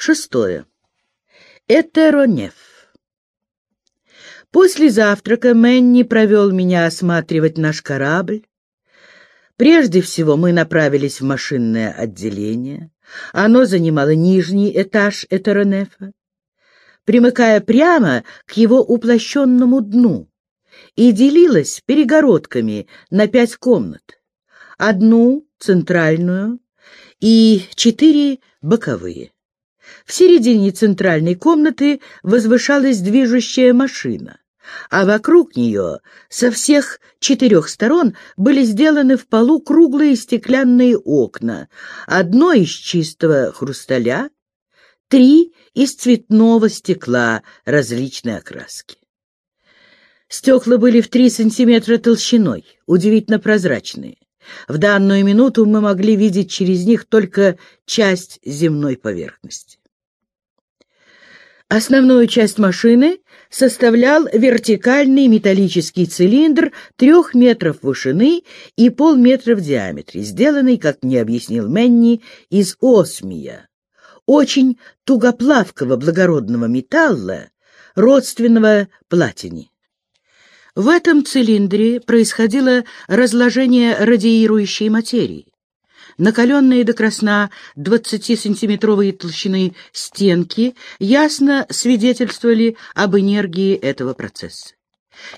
Шестое. Этеронеф. После завтрака Мэнни провел меня осматривать наш корабль. Прежде всего мы направились в машинное отделение. Оно занимало нижний этаж Этеронефа, примыкая прямо к его уплощенному дну, и делилось перегородками на пять комнат. Одну центральную и четыре боковые. В середине центральной комнаты возвышалась движущая машина, а вокруг нее со всех четырех сторон были сделаны в полу круглые стеклянные окна, одно из чистого хрусталя, три из цветного стекла различной окраски. Стекла были в три сантиметра толщиной, удивительно прозрачные. В данную минуту мы могли видеть через них только часть земной поверхности. Основную часть машины составлял вертикальный металлический цилиндр трех метров вышины и полметра в диаметре, сделанный, как мне объяснил Менни, из осмия, очень тугоплавкого благородного металла, родственного платине. В этом цилиндре происходило разложение радиирующей материи. Накаленные до красна 20-сантиметровые толщины стенки ясно свидетельствовали об энергии этого процесса.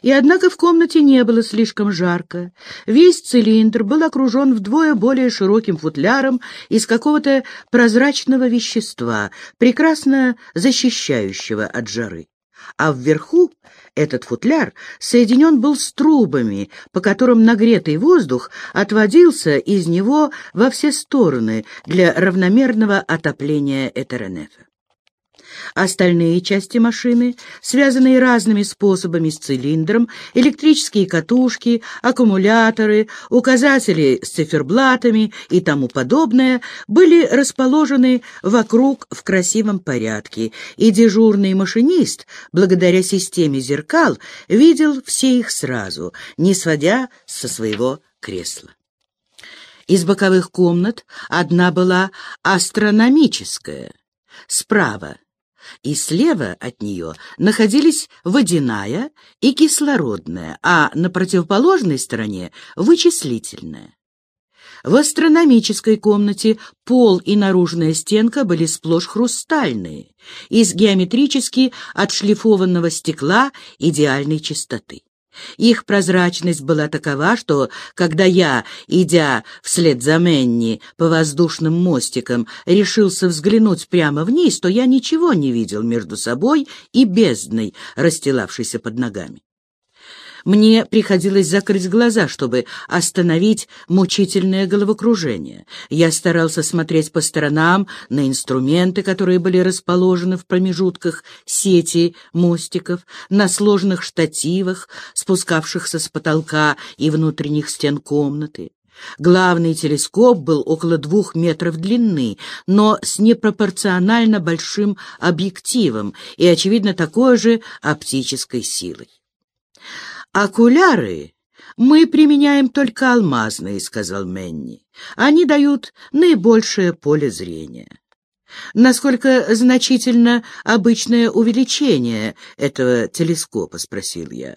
И однако в комнате не было слишком жарко. Весь цилиндр был окружен вдвое более широким футляром из какого-то прозрачного вещества, прекрасно защищающего от жары а вверху этот футляр соединен был с трубами, по которым нагретый воздух отводился из него во все стороны для равномерного отопления Этеренефа. Остальные части машины, связанные разными способами с цилиндром, электрические катушки, аккумуляторы, указатели с циферблатами и тому подобное, были расположены вокруг в красивом порядке, и дежурный машинист, благодаря системе зеркал, видел все их сразу, не сводя со своего кресла. Из боковых комнат одна была астрономическая, справа и слева от нее находились водяная и кислородная, а на противоположной стороне — вычислительная. В астрономической комнате пол и наружная стенка были сплошь хрустальные, из геометрически отшлифованного стекла идеальной чистоты. Их прозрачность была такова, что, когда я, идя вслед за Менни по воздушным мостикам, решился взглянуть прямо вниз, то я ничего не видел между собой и бездной, расстилавшейся под ногами. Мне приходилось закрыть глаза, чтобы остановить мучительное головокружение. Я старался смотреть по сторонам на инструменты, которые были расположены в промежутках сети мостиков, на сложных штативах, спускавшихся с потолка и внутренних стен комнаты. Главный телескоп был около двух метров длины, но с непропорционально большим объективом и, очевидно, такой же оптической силой. «Окуляры мы применяем только алмазные», — сказал Менни. «Они дают наибольшее поле зрения». «Насколько значительно обычное увеличение этого телескопа?» — спросил я.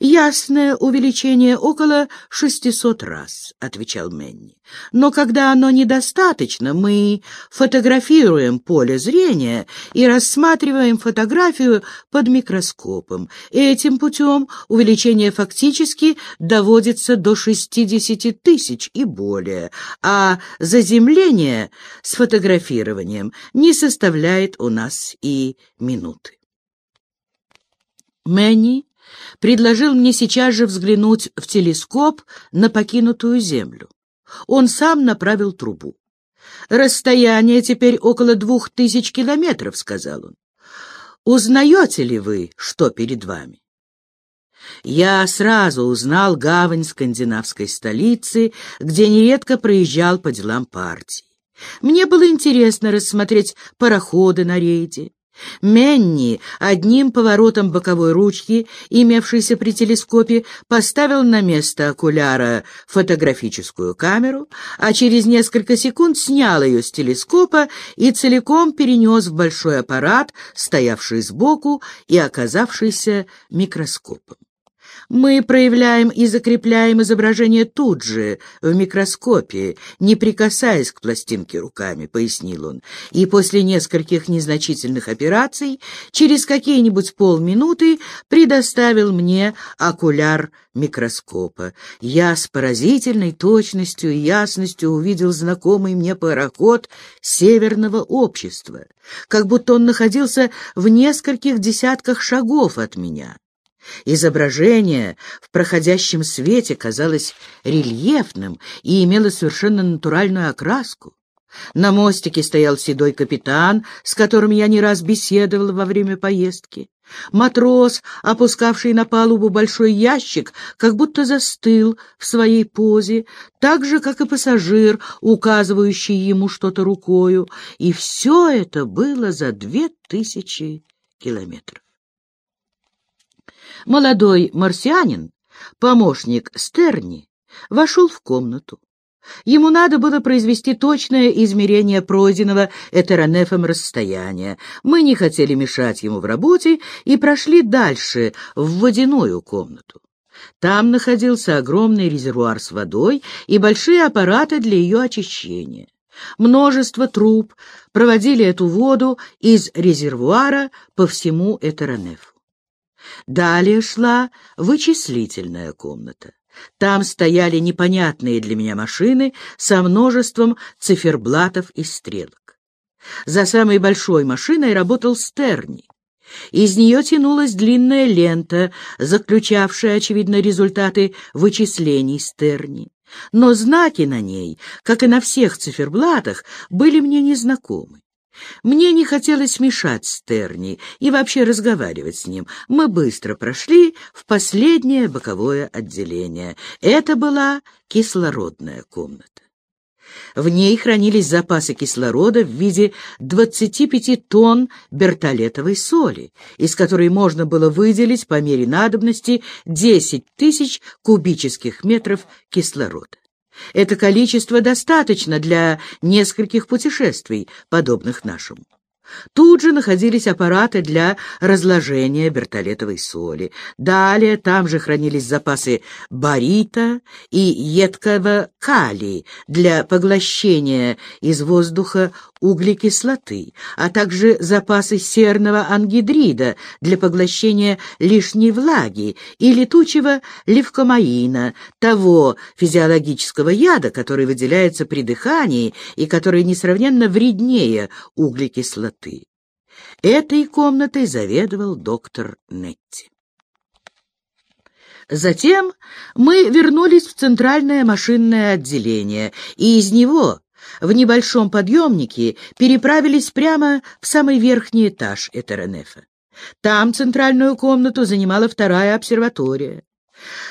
«Ясное увеличение около шестисот раз», — отвечал Менни. «Но когда оно недостаточно, мы фотографируем поле зрения и рассматриваем фотографию под микроскопом. Этим путем увеличение фактически доводится до шестидесяти тысяч и более, а заземление с фотографированием не составляет у нас и минуты». Мэнни предложил мне сейчас же взглянуть в телескоп на покинутую Землю. Он сам направил трубу. «Расстояние теперь около двух тысяч километров», — сказал он. «Узнаете ли вы, что перед вами?» Я сразу узнал гавань скандинавской столицы, где нередко проезжал по делам партии. Мне было интересно рассмотреть пароходы на рейде. Менни одним поворотом боковой ручки, имевшейся при телескопе, поставил на место окуляра фотографическую камеру, а через несколько секунд снял ее с телескопа и целиком перенес в большой аппарат, стоявший сбоку и оказавшийся микроскопом. Мы проявляем и закрепляем изображение тут же, в микроскопе, не прикасаясь к пластинке руками, — пояснил он. И после нескольких незначительных операций, через какие-нибудь полминуты предоставил мне окуляр микроскопа. Я с поразительной точностью и ясностью увидел знакомый мне пароход северного общества, как будто он находился в нескольких десятках шагов от меня. Изображение в проходящем свете казалось рельефным и имело совершенно натуральную окраску. На мостике стоял седой капитан, с которым я не раз беседовал во время поездки. Матрос, опускавший на палубу большой ящик, как будто застыл в своей позе, так же, как и пассажир, указывающий ему что-то рукою, и все это было за две тысячи километров. Молодой марсианин, помощник Стерни, вошел в комнату. Ему надо было произвести точное измерение пройденного этеронефом расстояния. Мы не хотели мешать ему в работе и прошли дальше, в водяную комнату. Там находился огромный резервуар с водой и большие аппараты для ее очищения. Множество труб проводили эту воду из резервуара по всему этеронефу. Далее шла вычислительная комната. Там стояли непонятные для меня машины со множеством циферблатов и стрелок. За самой большой машиной работал Стерни. Из нее тянулась длинная лента, заключавшая, очевидно, результаты вычислений Стерни. Но знаки на ней, как и на всех циферблатах, были мне незнакомы. Мне не хотелось мешать Стерни и вообще разговаривать с ним. Мы быстро прошли в последнее боковое отделение. Это была кислородная комната. В ней хранились запасы кислорода в виде 25 тонн бертолетовой соли, из которой можно было выделить по мере надобности 10 тысяч кубических метров кислорода. Это количество достаточно для нескольких путешествий, подобных нашему. Тут же находились аппараты для разложения бертолетовой соли. Далее там же хранились запасы барита и едкого калия для поглощения из воздуха углекислоты, а также запасы серного ангидрида для поглощения лишней влаги и летучего левкомаина, того физиологического яда, который выделяется при дыхании и который несравненно вреднее углекислоты. Этой комнатой заведовал доктор Нетти. Затем мы вернулись в центральное машинное отделение, и из него в небольшом подъемнике переправились прямо в самый верхний этаж Этеренефа. Там центральную комнату занимала вторая обсерватория.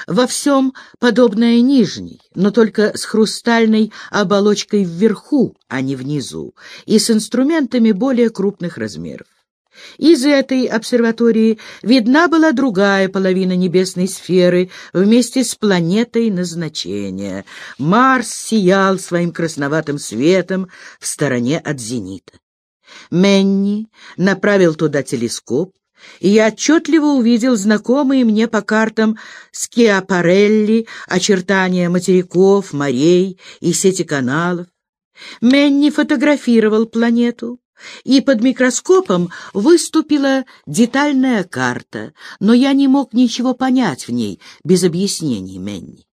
Во всем подобная нижней, но только с хрустальной оболочкой вверху, а не внизу, и с инструментами более крупных размеров. Из этой обсерватории видна была другая половина небесной сферы вместе с планетой назначения. Марс сиял своим красноватым светом в стороне от зенита. Менни направил туда телескоп, и я отчетливо увидел знакомые мне по картам Скиапарелли, очертания материков, морей и сети каналов. Менни фотографировал планету и под микроскопом выступила детальная карта, но я не мог ничего понять в ней без объяснений Менни.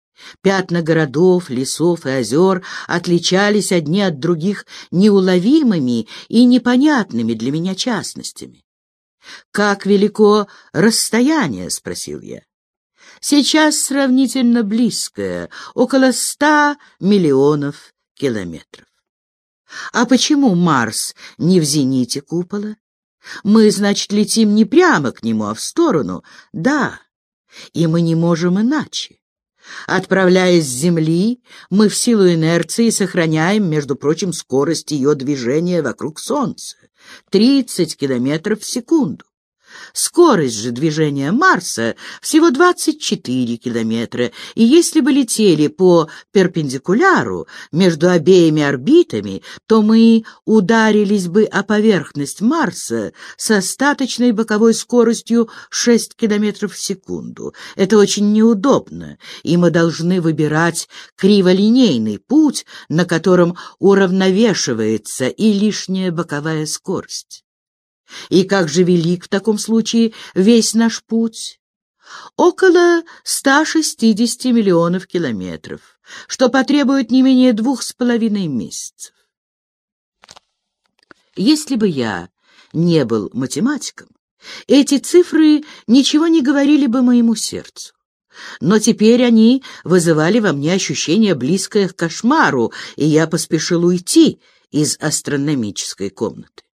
Пятна городов, лесов и озер отличались одни от других неуловимыми и непонятными для меня частностями. «Как велико расстояние?» — спросил я. «Сейчас сравнительно близкое, около ста миллионов километров». А почему Марс не в зените купола? Мы, значит, летим не прямо к нему, а в сторону. Да, и мы не можем иначе. Отправляясь с Земли, мы в силу инерции сохраняем, между прочим, скорость ее движения вокруг Солнца — 30 километров в секунду. Скорость же движения Марса всего 24 километра, и если бы летели по перпендикуляру между обеими орбитами, то мы ударились бы о поверхность Марса с остаточной боковой скоростью 6 километров в секунду. Это очень неудобно, и мы должны выбирать криволинейный путь, на котором уравновешивается и лишняя боковая скорость. И как же велик в таком случае весь наш путь? Около 160 миллионов километров, что потребует не менее двух с половиной месяцев. Если бы я не был математиком, эти цифры ничего не говорили бы моему сердцу. Но теперь они вызывали во мне ощущение близкое к кошмару, и я поспешил уйти из астрономической комнаты.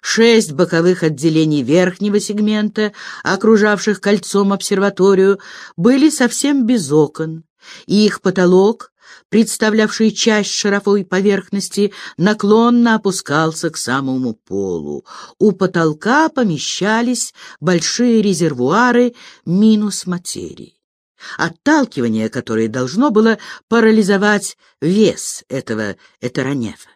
Шесть боковых отделений верхнего сегмента, окружавших кольцом обсерваторию, были совсем без окон, и их потолок, представлявший часть шаровой поверхности, наклонно опускался к самому полу. У потолка помещались большие резервуары минус материи отталкивание которое должно было парализовать вес этого этеронефа.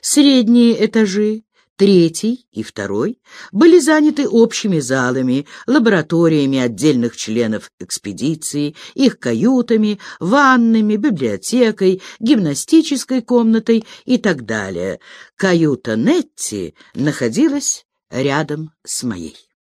Средние этажи Третий и второй были заняты общими залами, лабораториями отдельных членов экспедиции, их каютами, ваннами, библиотекой, гимнастической комнатой и так далее. Каюта Нетти находилась рядом с моей.